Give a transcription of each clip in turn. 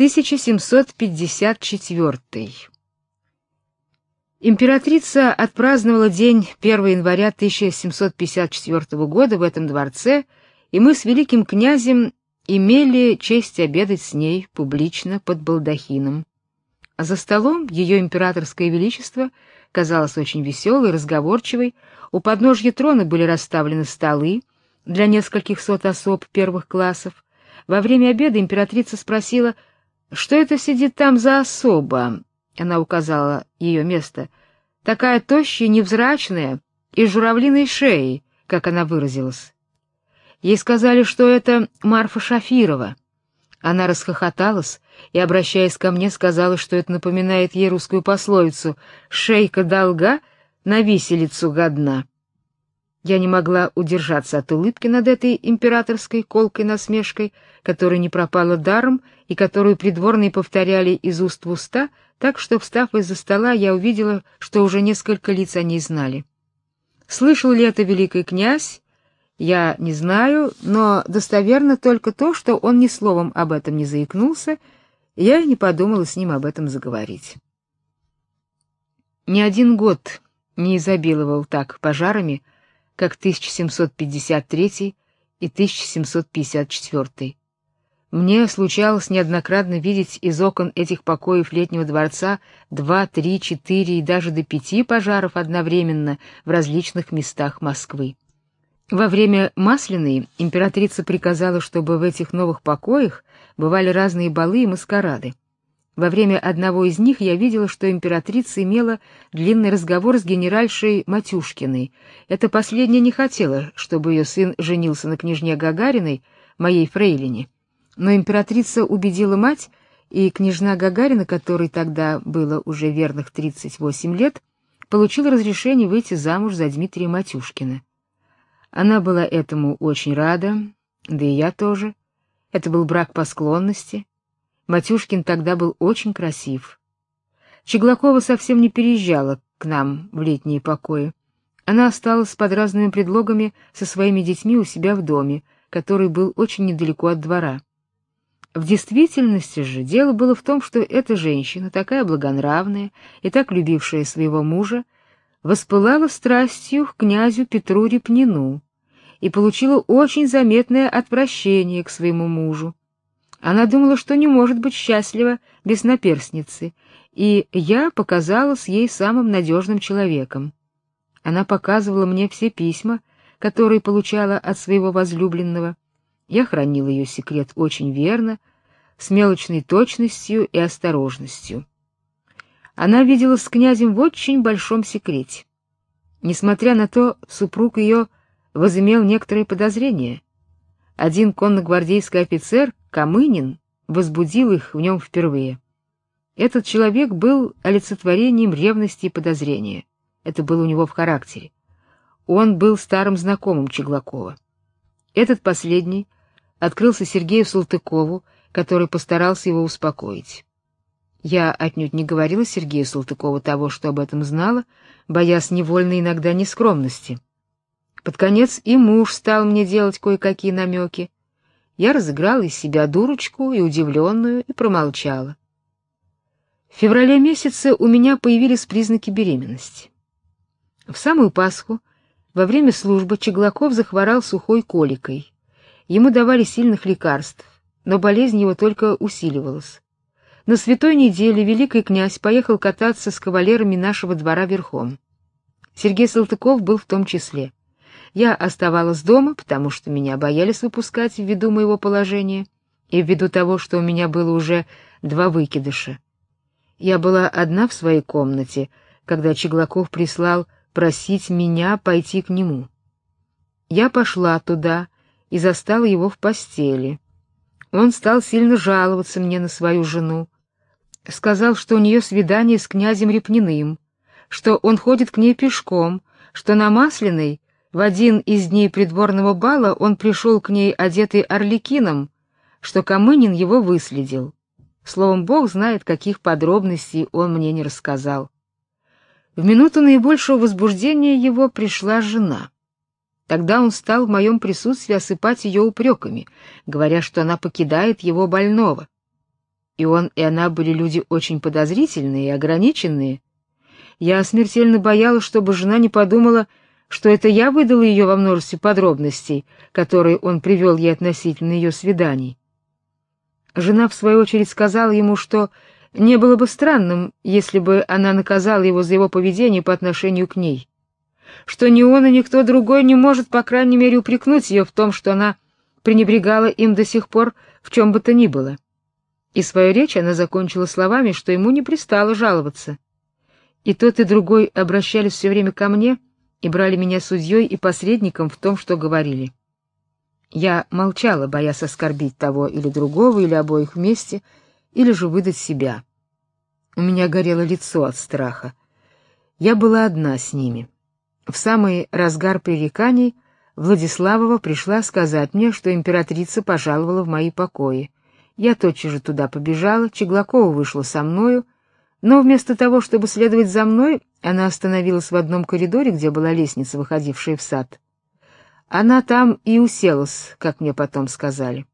1754. Императрица отпраздновала день 1 января 1754 года в этом дворце, и мы с великим князем имели честь обедать с ней публично под балдахином. А за столом ее императорское величество казалось очень веселой, разговорчивой. У подножья трона были расставлены столы для нескольких сот особ первых классов. Во время обеда императрица спросила: "Что это сидит там за особа?" Она указала ее место. Такая тощая, невзрачная и журавлиной шеей, как она выразилась. Ей сказали, что это Марфа Шафирова. Она расхохоталась и, обращаясь ко мне, сказала, что это напоминает ей русскую пословицу «шейка долга, на виселицу годна». Я не могла удержаться от улыбки над этой императорской колкой насмешкой, которая не пропала даром и которую придворные повторяли из уст в уста, так что, встав из-за стола, я увидела, что уже несколько лиц о ней знали. Слышал ли это великий князь? Я не знаю, но достоверно только то, что он ни словом об этом не заикнулся, и я не подумала с ним об этом заговорить. Ни один год не изобиловал так пожарами, как 1753 и 1754. Мне случалось неоднократно видеть из окон этих покоев летнего дворца два, три, четыре и даже до пяти пожаров одновременно в различных местах Москвы. Во время Масленой императрица приказала, чтобы в этих новых покоях бывали разные балы и маскарады. Во время одного из них я видела, что императрица имела длинный разговор с генеральшей Матюшкиной. Эта последняя не хотела, чтобы ее сын женился на княжне Гагариной, моей фрейлине. Но императрица убедила мать, и княжна Гагарина, которой тогда было уже верных 38 лет, получила разрешение выйти замуж за Дмитрия Матюшкина. Она была этому очень рада, да и я тоже. Это был брак по склонности. Матюшкин тогда был очень красив. Чеглакова совсем не переезжала к нам в летние покои. Она осталась под разными предлогами со своими детьми у себя в доме, который был очень недалеко от двора. В действительности же дело было в том, что эта женщина, такая благонравная и так любившая своего мужа, воспылала страстью к князю Петру Репнину и получила очень заметное отвращение к своему мужу. Она думала, что не может быть счастлива без наперсницы, и я показалась ей самым надежным человеком. Она показывала мне все письма, которые получала от своего возлюбленного. Я хранила ее секрет очень верно, с мелочной точностью и осторожностью. Она видела с князем в очень большом секрете. Несмотря на то, супруг ее возымел некоторые подозрения. Один конногвардейский офицер Камынин возбудил их в нем впервые. Этот человек был олицетворением ревности и подозрения. Это было у него в характере. Он был старым знакомым Чеглакова. Этот последний открылся Сергею Салтыкову, который постарался его успокоить. Я отнюдь не говорила Сергею Салтыкову того, что об этом знала, боясь невольной иногда нескромности. Под конец и муж стал мне делать кое-какие намеки я разыграла из себя дурочку и удивленную и промолчала. В феврале месяце у меня появились признаки беременности. В самую Пасху во время службы Чеглаков захворал сухой коликой. Ему давали сильных лекарств, но болезнь его только усиливалась. На святой неделе великий князь поехал кататься с кавалерами нашего двора верхом. Сергей Салтыков был в том числе. Я оставалась дома, потому что меня боялись выпускать ввиду моего положения и ввиду того, что у меня было уже два выкидыша. Я была одна в своей комнате, когда Чеглаков прислал просить меня пойти к нему. Я пошла туда и застала его в постели. Он стал сильно жаловаться мне на свою жену. Сказал, что у нее свидание с князем Репниным, что он ходит к ней пешком, что на Масляной в один из дней придворного бала он пришел к ней одетый орликином, что Камынин его выследил. Словом, Бог знает, каких подробностей он мне не рассказал. В минуту наибольшего возбуждения его пришла жена. Тогда он стал в моем присутствии осыпать ее упреками, говоря, что она покидает его больного. и он, и она были люди очень подозрительные и ограниченные. Я смертельно боялась, чтобы жена не подумала, что это я выдала ее во множестве подробностей, которые он привел ей относительно ее свиданий. Жена, в свою очередь, сказала ему, что не было бы странным, если бы она наказала его за его поведение по отношению к ней, что ни он и никто другой не может, по крайней мере, упрекнуть ее в том, что она пренебрегала им до сих пор в чем бы то ни было. И свою речь она закончила словами, что ему не пристало жаловаться. И тот и другой обращались все время ко мне и брали меня судьей и посредником в том, что говорили. Я молчала, боясь оскорбить того или другого, или обоих вместе, или же выдать себя. У меня горело лицо от страха. Я была одна с ними. В самый разгар пререканий Владиславова пришла сказать мне, что императрица пожаловала в мои покои. Я тотчас же туда побежала, Чеглакова вышла со мною, но вместо того, чтобы следовать за мной, она остановилась в одном коридоре, где была лестница, выходившая в сад. Она там и уселась, как мне потом сказали.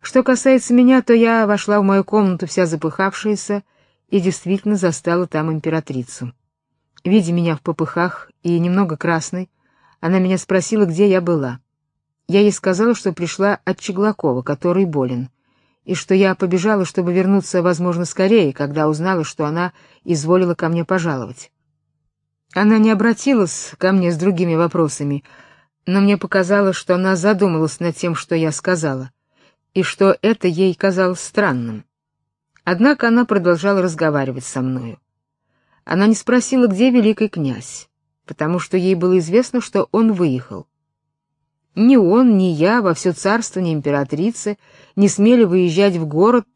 Что касается меня, то я вошла в мою комнату вся запыхавшаяся и действительно застала там императрицу. Видя меня в попыхах и немного красной, она меня спросила, где я была. Я ей сказала, что пришла от Чеглакова, который болен и что я побежала, чтобы вернуться, возможно, скорее, когда узнала, что она изволила ко мне пожаловать. Она не обратилась ко мне с другими вопросами, но мне показалось, что она задумалась над тем, что я сказала, и что это ей казалось странным. Однако она продолжала разговаривать со мною. Она не спросила, где великий князь, потому что ей было известно, что он выехал. Ни он, ни я во все царствование императрицы не смели выезжать в город,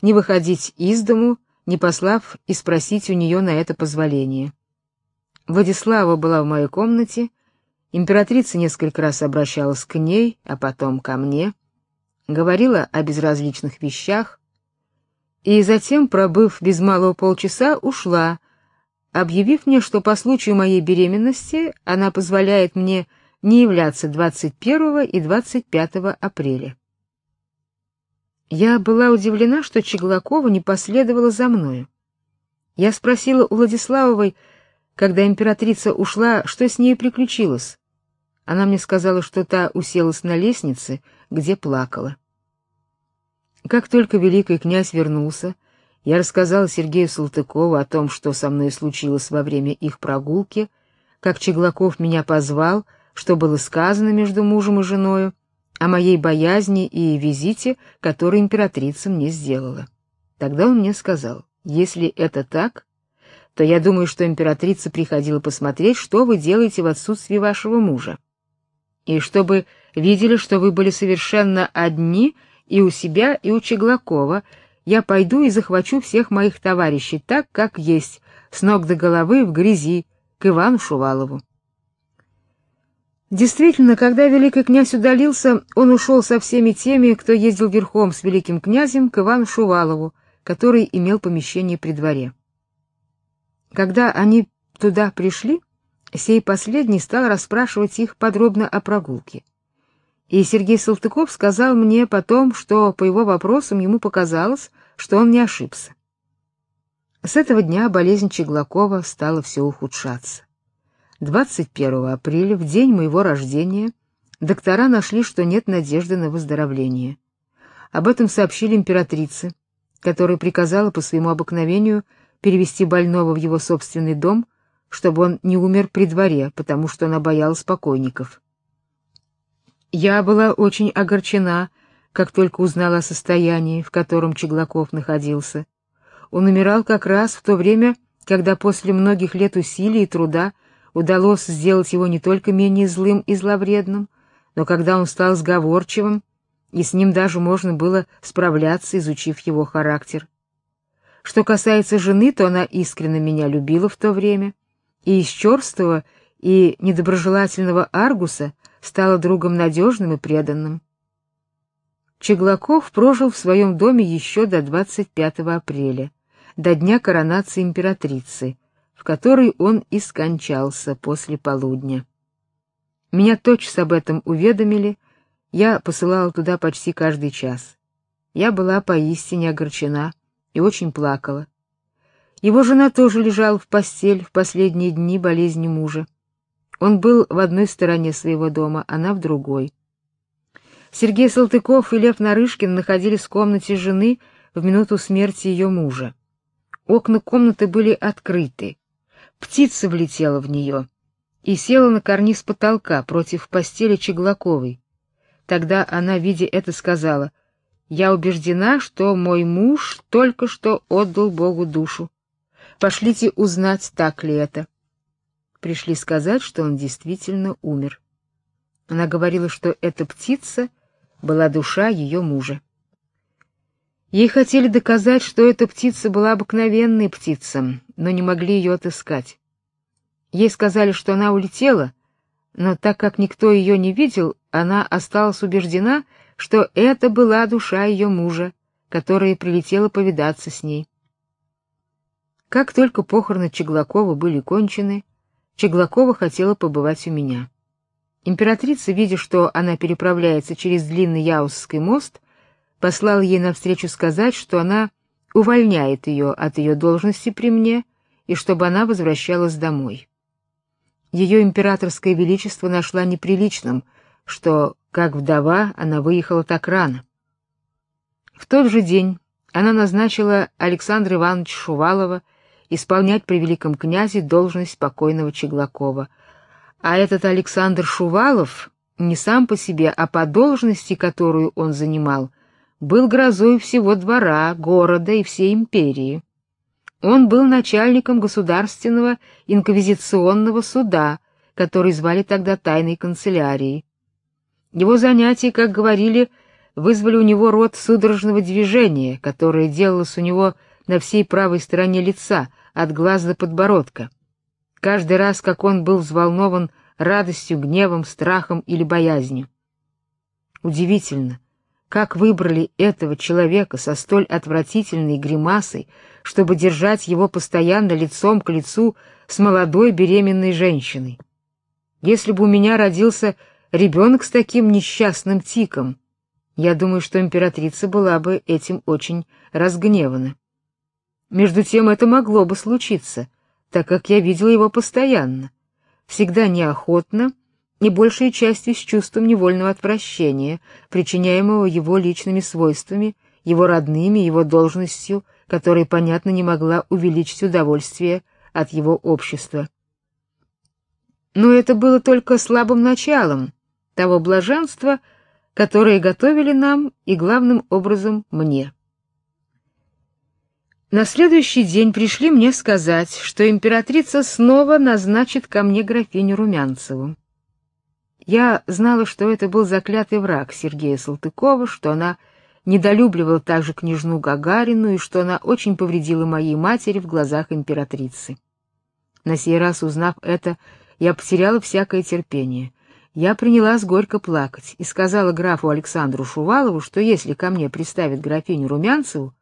не выходить из дому, не послав и спросить у нее на это позволение. Владислава была в моей комнате, императрица несколько раз обращалась к ней, а потом ко мне, говорила о безразличных вещах, и затем, пробыв без малого полчаса, ушла, объявив мне, что по случаю моей беременности она позволяет мне не являться 21 и 25 апреля. Я была удивлена, что Чеглакова не последовала за мною. Я спросила у Владиславовой, когда императрица ушла, что с ней приключилось. Она мне сказала, что та уселась на лестнице, где плакала. Как только великий князь вернулся, я рассказала Сергею Салтыкову о том, что со мной случилось во время их прогулки, как Чеглаков меня позвал, что было сказано между мужем и женой, о моей боязни и визите, который императрица мне сделала. Тогда он мне сказал: "Если это так, то я думаю, что императрица приходила посмотреть, что вы делаете в отсутствии вашего мужа. И чтобы видели, что вы были совершенно одни и у себя, и у Чеглакова, я пойду и захвачу всех моих товарищей так, как есть, с ног до головы в грязи, к Ивану Шувалову. Действительно, когда великий князь удалился, он ушел со всеми теми, кто ездил верхом с великим князем к Ивану Шувалову, который имел помещение при дворе. Когда они туда пришли, сей последний стал расспрашивать их подробно о прогулке. И Сергей Салтыков сказал мне потом, что по его вопросам ему показалось, что он не ошибся. С этого дня болезнь Чеглакова стала все ухудшаться. 21 апреля, в день моего рождения, доктора нашли, что нет надежды на выздоровление. Об этом сообщили императрице, которая приказала по своему обыкновению перевести больного в его собственный дом, чтобы он не умер при дворе, потому что она боялась покойников. Я была очень огорчена, как только узнала о состоянии, в котором Чеглаков находился. Он умирал как раз в то время, когда после многих лет усилий и труда удалось сделать его не только менее злым и зловредным, но когда он стал сговорчивым, и с ним даже можно было справляться, изучив его характер. Что касается жены, то она искренне меня любила в то время, и из черствого и недоброжелательного Аргуса стала другом надежным и преданным. Чеглаков прожил в своем доме еще до 25 апреля, до дня коронации императрицы, в которой он и скончался после полудня. Меня тотчас об этом уведомили, я посылала туда почти каждый час. я была поистине огорчена и очень плакала. Его жена тоже лежала в постель в последние дни болезни мужа. Он был в одной стороне своего дома, она в другой. Сергей Салтыков и Лев Нарышкин находились в комнате жены в минуту смерти ее мужа. Окна комнаты были открыты. Птица влетела в нее и села на карниз потолка против постели Чеглаковой. Тогда она, видя это, сказала: "Я убеждена, что мой муж только что отдал Богу душу. Пошлите узнать, так ли это. Пришли сказать, что он действительно умер. Она говорила, что эта птица была душа ее мужа. Ей хотели доказать, что эта птица была обыкновенной птицей, но не могли ее отыскать. Ей сказали, что она улетела, но так как никто ее не видел, она осталась убеждена, что это была душа ее мужа, которая прилетела повидаться с ней. Как только похороны Чеглакова были кончены, Чеглакова хотела побывать у меня. Императрица, видя, что она переправляется через длинный Яузский мост, послала ей навстречу сказать, что она увольняет ее от ее должности при мне и чтобы она возвращалась домой. Ее императорское величество нашла неприличным, что, как вдова, она выехала так рано. В тот же день она назначила Александра Ивановича Шувалова исполнять при великом князе должность покойного Чеглакова. А этот Александр Шувалов не сам по себе, а по должности, которую он занимал, был грозой всего двора, города и всей империи. Он был начальником государственного инквизиционного суда, который звали тогда тайной канцелярией. Его занятия, как говорили, вызвали у него род судорожного движения, которое делалось у него на всей правой стороне лица, от глаз до подбородка. Каждый раз, как он был взволнован радостью, гневом, страхом или боязнью. Удивительно, как выбрали этого человека со столь отвратительной гримасой, чтобы держать его постоянно лицом к лицу с молодой беременной женщиной. Если бы у меня родился ребенок с таким несчастным тиком, я думаю, что императрица была бы этим очень разгневана. Между тем это могло бы случиться, так как я видел его постоянно, всегда неохотно и большей частью с чувством невольного отвращения, причиняемого его личными свойствами, его родными, его должностью, которая, понятно, не могла увеличить удовольствие от его общества. Но это было только слабым началом того блаженства, которое готовили нам и главным образом мне. На следующий день пришли мне сказать, что императрица снова назначит ко мне графиню Румянцеву. Я знала, что это был заклятый враг Сергея Салтыкова, что она недолюбливала также княжну Гагарину и что она очень повредила моей матери в глазах императрицы. На сей раз, узнав это, я потеряла всякое терпение. Я принялась горько плакать и сказала графу Александру Шувалову, что если ко мне приставят графиню Румянцеву,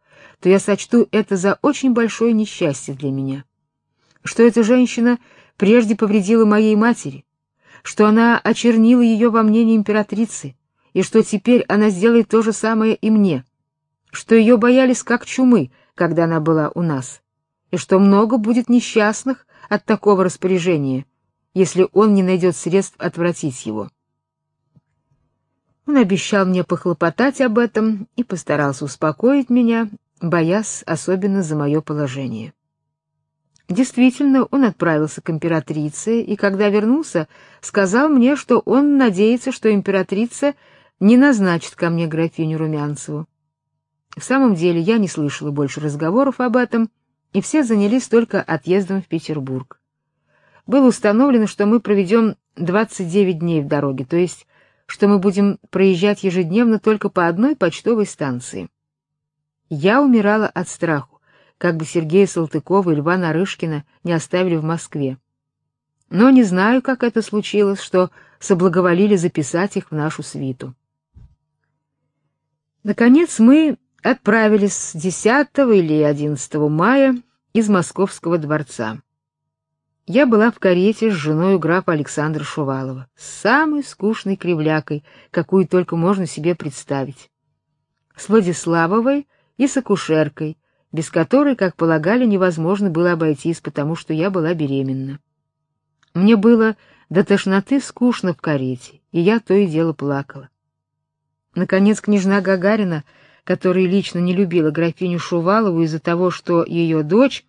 то я сочту это за очень большое несчастье для меня. Что эта женщина прежде повредила моей матери, что она очернила ее во мнении императрицы, и что теперь она сделает то же самое и мне, что ее боялись как чумы, когда она была у нас, и что много будет несчастных от такого распоряжения, если он не найдет средств отвратить его. Он обещал мне похлопотать об этом и постарался успокоить меня боясь особенно за мое положение. Действительно, он отправился к императрице и когда вернулся, сказал мне, что он надеется, что императрица не назначит ко мне графиню Румянцеву. В самом деле, я не слышала больше разговоров об этом, и все занялись только отъездом в Петербург. Было установлено, что мы проведем 29 дней в дороге, то есть что мы будем проезжать ежедневно только по одной почтовой станции. Я умирала от страху, как бы Сергея Салтыкова и Льва Нарышкина не оставили в Москве. Но не знаю, как это случилось, что соблаговолили записать их в нашу свиту. Наконец мы отправились 10 или 11 мая из Московского дворца. Я была в карете с женой графа Александра Шувалова, самой скучной кривлякой, какую только можно себе представить. с Владиславовой и с акушеркой, без которой, как полагали, невозможно было обойтись, потому что я была беременна. Мне было до тошноты скучно в карете, и я то и дело плакала. Наконец княжна Гагарина, которая лично не любила графиню Шувалову из-за того, что ее дочь,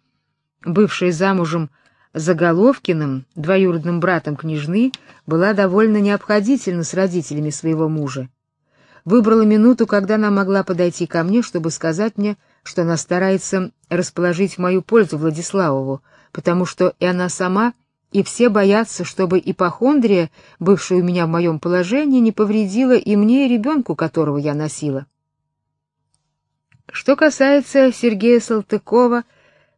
бывшая замужем за Головкиным, двоюродным братом княжны, была довольно необходительна с родителями своего мужа. Выбрала минуту, когда она могла подойти ко мне, чтобы сказать мне, что она старается расположить в мою пользу Владиславову, потому что и она сама, и все боятся, чтобы ипохондрия, бывшая у меня в моем положении, не повредила и мне, и ребенку, которого я носила. Что касается Сергея Салтыкова,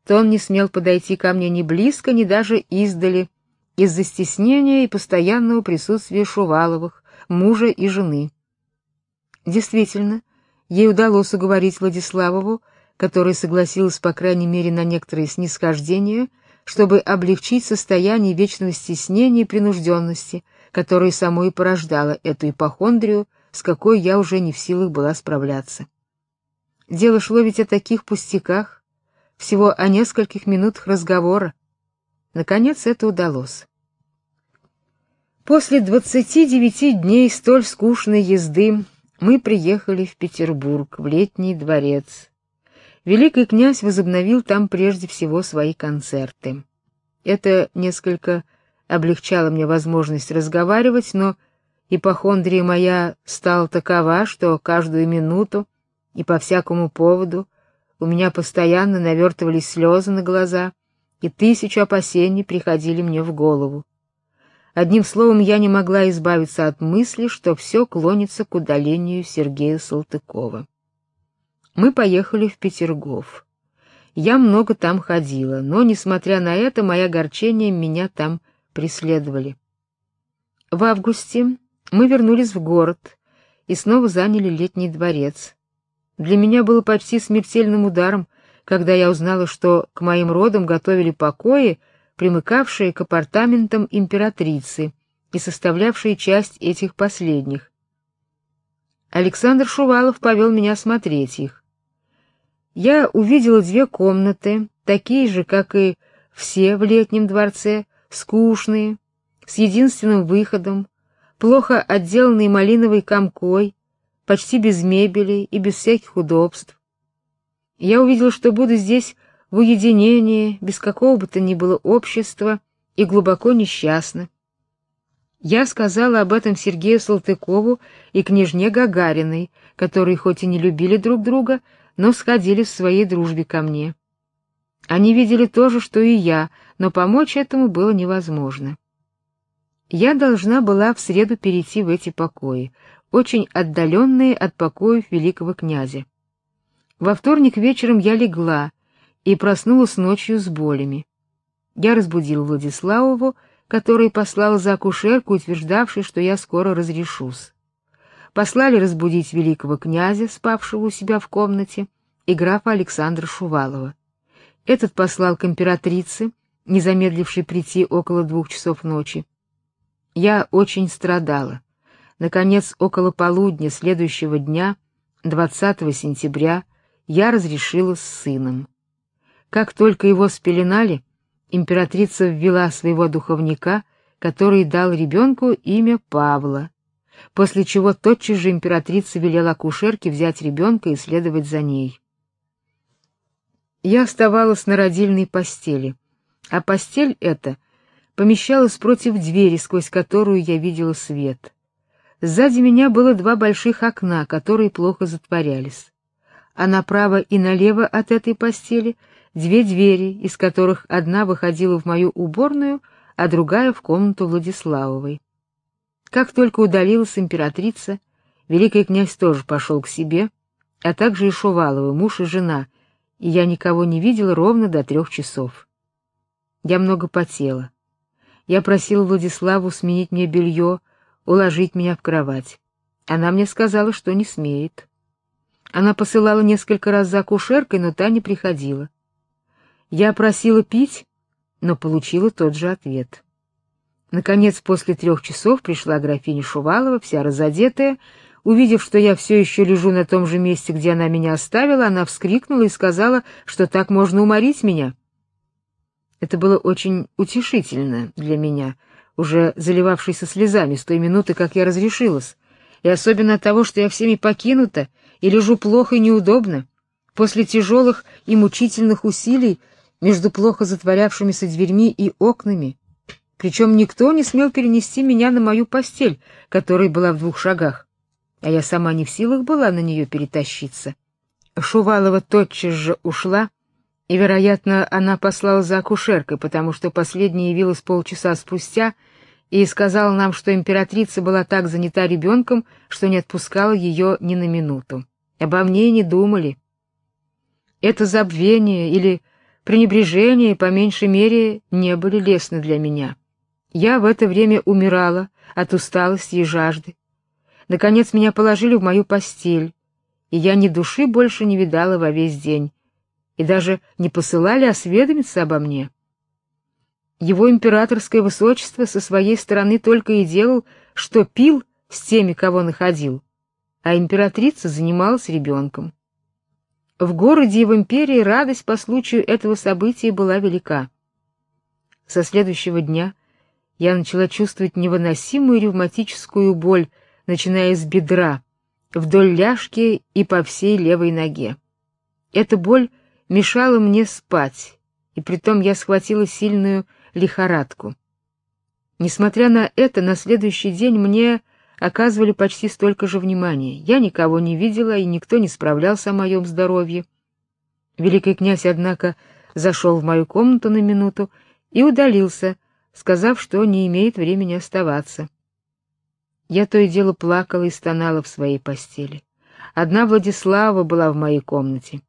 то он не смел подойти ко мне ни близко, ни даже издали, из-за стеснения и постоянного присутствия Шуваловых, мужа и жены. Действительно, ей удалось уговорить Владиславову, которая согласилась по крайней мере на некоторые снисхождения, чтобы облегчить состояние вечного стеснения и принужденности, которое само и порождало эту ипохондрию, с какой я уже не в силах была справляться. Дело шло ведь о таких пустяках, всего о нескольких минутах разговора. Наконец это удалось. После двадцати девяти дней столь скучной езды мы приехали в Петербург, в летний дворец. Великий князь возобновил там прежде всего свои концерты. Это несколько облегчало мне возможность разговаривать, но ипохондрия моя стала такова, что каждую минуту и по всякому поводу у меня постоянно навертывались слезы на глаза, и тысячу опасений приходили мне в голову. Одним словом, я не могла избавиться от мысли, что все клонится к удалению Сергея Салтыкова. Мы поехали в Петергоф. Я много там ходила, но, несмотря на это, мои огорчения меня там преследовали. В августе мы вернулись в город и снова заняли летний дворец. Для меня было почти смертельным ударом, когда я узнала, что к моим родам готовили покои, примыкавшие к апартаментам императрицы и составлявшие часть этих последних. Александр Шувалов повел меня смотреть их. Я увидела две комнаты, такие же, как и все в летнем дворце, скучные, с единственным выходом, плохо отделанные малиновой комкой, почти без мебели и без всяких удобств. Я увидел, что буду здесь в уединении, без какого бы то ни было общества и глубоко несчастна. Я сказала об этом Сергею Салтыкову и княжне Гагариной, которые хоть и не любили друг друга, но сходили в своей дружбе ко мне. Они видели то же, что и я, но помочь этому было невозможно. Я должна была в среду перейти в эти покои, очень отдаленные от покоев великого князя. Во вторник вечером я легла и проснулась ночью с болями. Я разбудил Владиславову, который послал за акушерку, утверждавшей, что я скоро разрешусь. Послали разбудить великого князя, спавшего у себя в комнате, и графа Александра Шувалова. Этот послал к императрице, не замедлившей прийти около двух часов ночи. Я очень страдала. Наконец, около полудня следующего дня, 20 сентября, я разрешила с сыном. Как только его спеленали, императрица ввела своего духовника, который дал ребенку имя Павла, после чего тотчас же императрица велела акушерке взять ребенка и следовать за ней. Я оставалась на родильной постели, а постель эта помещалась против двери, сквозь которую я видела свет. Сзади меня было два больших окна, которые плохо затворялись. А направо и налево от этой постели две двери, из которых одна выходила в мою уборную, а другая в комнату Владиславовой. Как только удалилась императрица, великий князь тоже пошел к себе, а также и Шуваловы, муж и жена, и я никого не видела ровно до трех часов. Я много потела. Я просила Владиславу сменить мне белье, уложить меня в кровать. Она мне сказала, что не смеет. Она посылала несколько раз за акушеркой, но та не приходила. Я просила пить, но получила тот же ответ. Наконец, после трех часов пришла графиня Шувалова, вся разодетая, Увидев, что я все еще лежу на том же месте, где она меня оставила, она вскрикнула и сказала, что так можно уморить меня. Это было очень утешительно для меня, уже заливавшейся слезами с той минуты, как я разрешилась, и особенно от того, что я всеми покинута и лежу плохо и неудобно. После тяжелых и мучительных усилий между плохо затворявшимися дверьми и окнами, причем никто не смел перенести меня на мою постель, которая была в двух шагах а я сама не в силах была на нее перетащиться. Шувалова тотчас же ушла, и, вероятно, она послала за акушеркой, потому что последняя явилась полчаса спустя и сказала нам, что императрица была так занята ребенком, что не отпускала ее ни на минуту. Обо мне не думали. Это забвение или пренебрежение, по меньшей мере, не были лестны для меня. Я в это время умирала от усталости и жажды. Наконец меня положили в мою постель, и я ни души больше не видала во весь день, и даже не посылали осведомиться обо мне. Его императорское высочество со своей стороны только и делал, что пил с теми, кого находил, а императрица занималась ребенком. В городе и в империи радость по случаю этого события была велика. Со следующего дня я начала чувствовать невыносимую ревматическую боль начиная с бедра, вдоль ляжки и по всей левой ноге. Эта боль мешала мне спать, и притом я схватила сильную лихорадку. Несмотря на это, на следующий день мне оказывали почти столько же внимания. Я никого не видела, и никто не справлялся о моем здоровье. Великий князь, однако, зашел в мою комнату на минуту и удалился, сказав, что не имеет времени оставаться. Я то и дело плакала и стонала в своей постели. Одна Владислава была в моей комнате.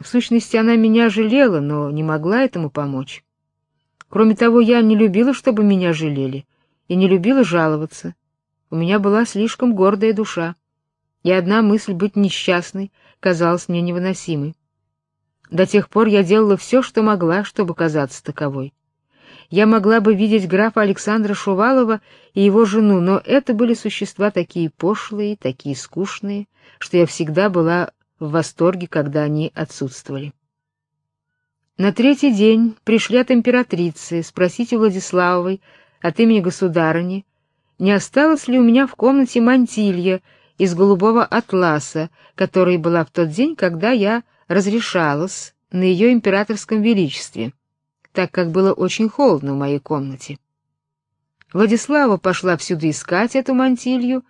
В сущности, она меня жалела, но не могла этому помочь. Кроме того, я не любила, чтобы меня жалели, и не любила жаловаться. У меня была слишком гордая душа, и одна мысль быть несчастной казалась мне невыносимой. До тех пор я делала все, что могла, чтобы казаться таковой я могла бы видеть графа Александра Шувалова и его жену, но это были существа такие пошлые, такие скучные, что я всегда была в восторге, когда они отсутствовали. На третий день пришли от императрицы спросить у Владиславовой от имени государыни, не осталось ли у меня в комнате мантилья из голубого атласа, которая была в тот день, когда я разрешалась на ее императорском величестве так как было очень холодно в моей комнате. Владислава пошла всюду искать эту мантилью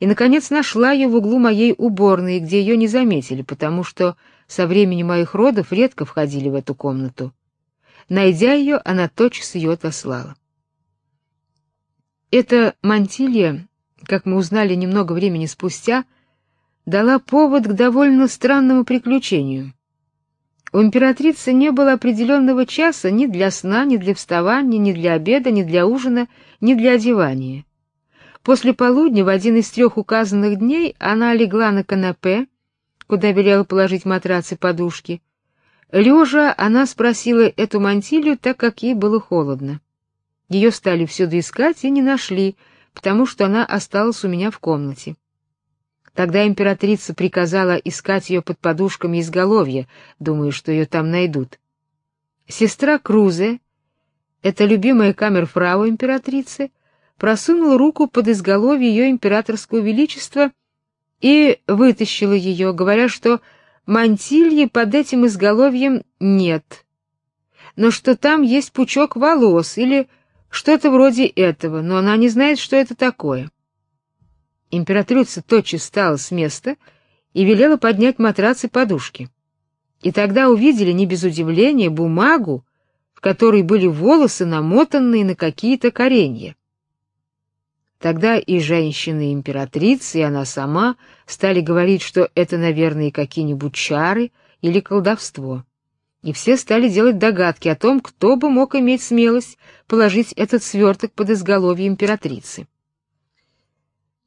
и наконец нашла ее в углу моей уборной, где ее не заметили, потому что со времени моих родов редко входили в эту комнату. Найдя ее, она тотчас ее отослала. Эта мантилья, как мы узнали немного времени спустя, дала повод к довольно странному приключению. У императрицы не было определенного часа ни для сна, ни для вставания, ни для обеда, ни для ужина, ни для одевания. После полудня в один из трех указанных дней она легла на канапе, куда велела положить матрац и подушки. Лежа, она спросила эту мантилью, так как ей было холодно. Ее стали всюду искать и не нашли, потому что она осталась у меня в комнате. Тогда императрица приказала искать ее под подушками изголовья, думая, что ее там найдут. Сестра Крузе, эта любимая камерфрау императрицы, просунула руку под изголовье ее императорского величества и вытащила ее, говоря, что мантильи под этим изголовьем нет, но что там есть пучок волос или что-то вроде этого, но она не знает, что это такое. Императрица тотчас встала с места и велела поднять матрац и подушки. И тогда увидели не без удивления бумагу, в которой были волосы, намотанные на какие-то коренья. Тогда и женщины и императрицы, и она сама стали говорить, что это, наверное, какие-нибудь чары или колдовство. И все стали делать догадки о том, кто бы мог иметь смелость положить этот сверток под изголовье императрицы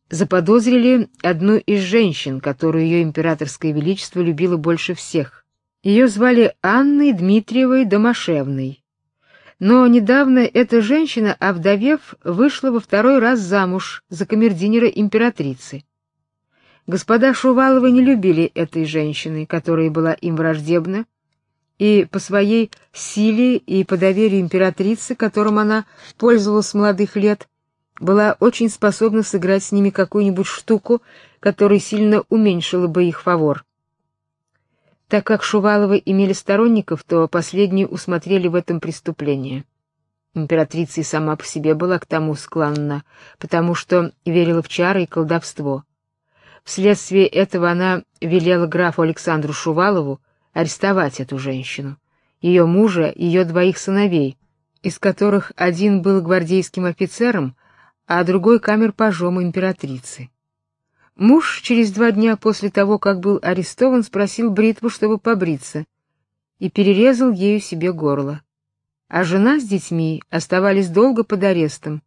заподозрили одну из женщин, которую ее императорское величество любило больше всех. Ее звали Анной Дмитриевой Домашевной. Но недавно эта женщина, овдовев, вышла во второй раз замуж за камердинера императрицы. Господа Шуваловы не любили этой женщины, которая была им враждебна, и по своей силе и по доверию императрицы, которым она пользовалась с молодых лет, была очень способна сыграть с ними какую-нибудь штуку, которая сильно уменьшила бы их фавор. Так как Шуваловы имели сторонников, то последние усмотрели в этом преступление. Императрица и сама по себе была к тому склонна, потому что верила в чары и колдовство. Вследствие этого она велела графу Александру Шувалову арестовать эту женщину, ее мужа, ее двоих сыновей, из которых один был гвардейским офицером, а другой камер-пажом императрицы. Муж через два дня после того, как был арестован, спросил бритву, чтобы побриться, и перерезал ею себе горло. А жена с детьми оставались долго под арестом,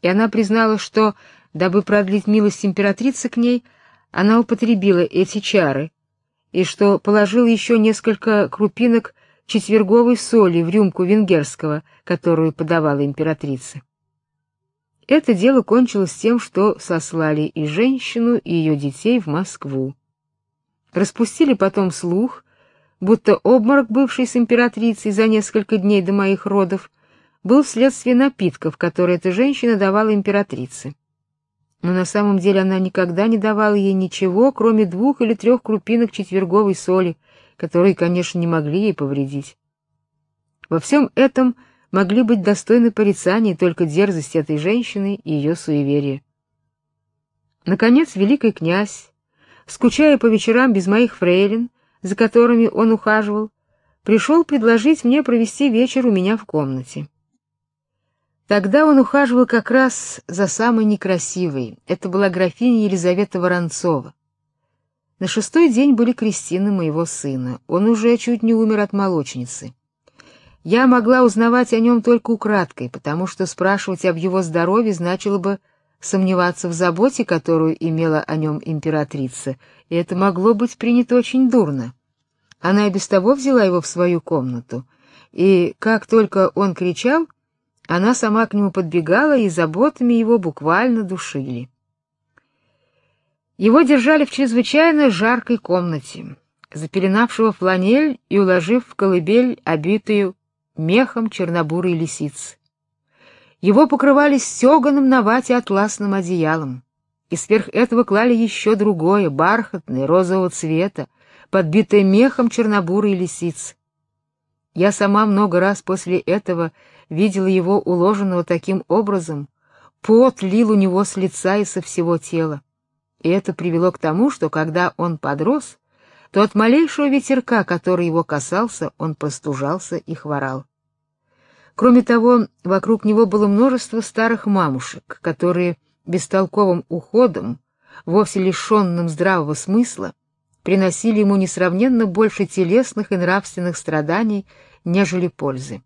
и она признала, что, дабы продлить милость императрицы к ней, она употребила эти чары, и что положила еще несколько крупинок четверговой соли в рюмку венгерского, которую подавала императрица. Это дело кончилось тем, что сослали и женщину, и ее детей в Москву. Распустили потом слух, будто обморок, бывший с императрицей за несколько дней до моих родов, был вследствие напитков, которые эта женщина давала императрице. Но на самом деле она никогда не давала ей ничего, кроме двух или трех крупинок четверговой соли, которые, конечно, не могли ей повредить. Во всем этом могли быть достойны порицания только дерзость этой женщины и ее суеверие. Наконец, великий князь, скучая по вечерам без моих фрейлин, за которыми он ухаживал, пришел предложить мне провести вечер у меня в комнате. Тогда он ухаживал как раз за самой некрасивой. Это была графиня Елизавета Воронцова. На шестой день были крестины моего сына. Он уже чуть не умер от молочницы. Я могла узнавать о нем только украдкой, потому что спрашивать об его здоровье значило бы сомневаться в заботе, которую имела о нем императрица, и это могло быть принято очень дурно. Она и без того взяла его в свою комнату, и как только он кричал, она сама к нему подбегала и заботами его буквально душили. Его держали в чрезвычайно жаркой комнате, запеленавшего фланель и уложив в колыбель, обитую мехом чернобурой лисицы. Его покрывали стеганым на вате атласным одеялом, и сверх этого клали еще другое, бархатное, розового цвета, подбитое мехом чернобурой лисицы. Я сама много раз после этого видела его уложенного таким образом, пот лил у него с лица и со всего тела. И это привело к тому, что когда он подрос, то от малейшего ветерка, который его касался, он простужался и хворал. Кроме того, вокруг него было множество старых мамушек, которые бестолковым уходом, вовсе лишенным здравого смысла, приносили ему несравненно больше телесных и нравственных страданий, нежели пользы.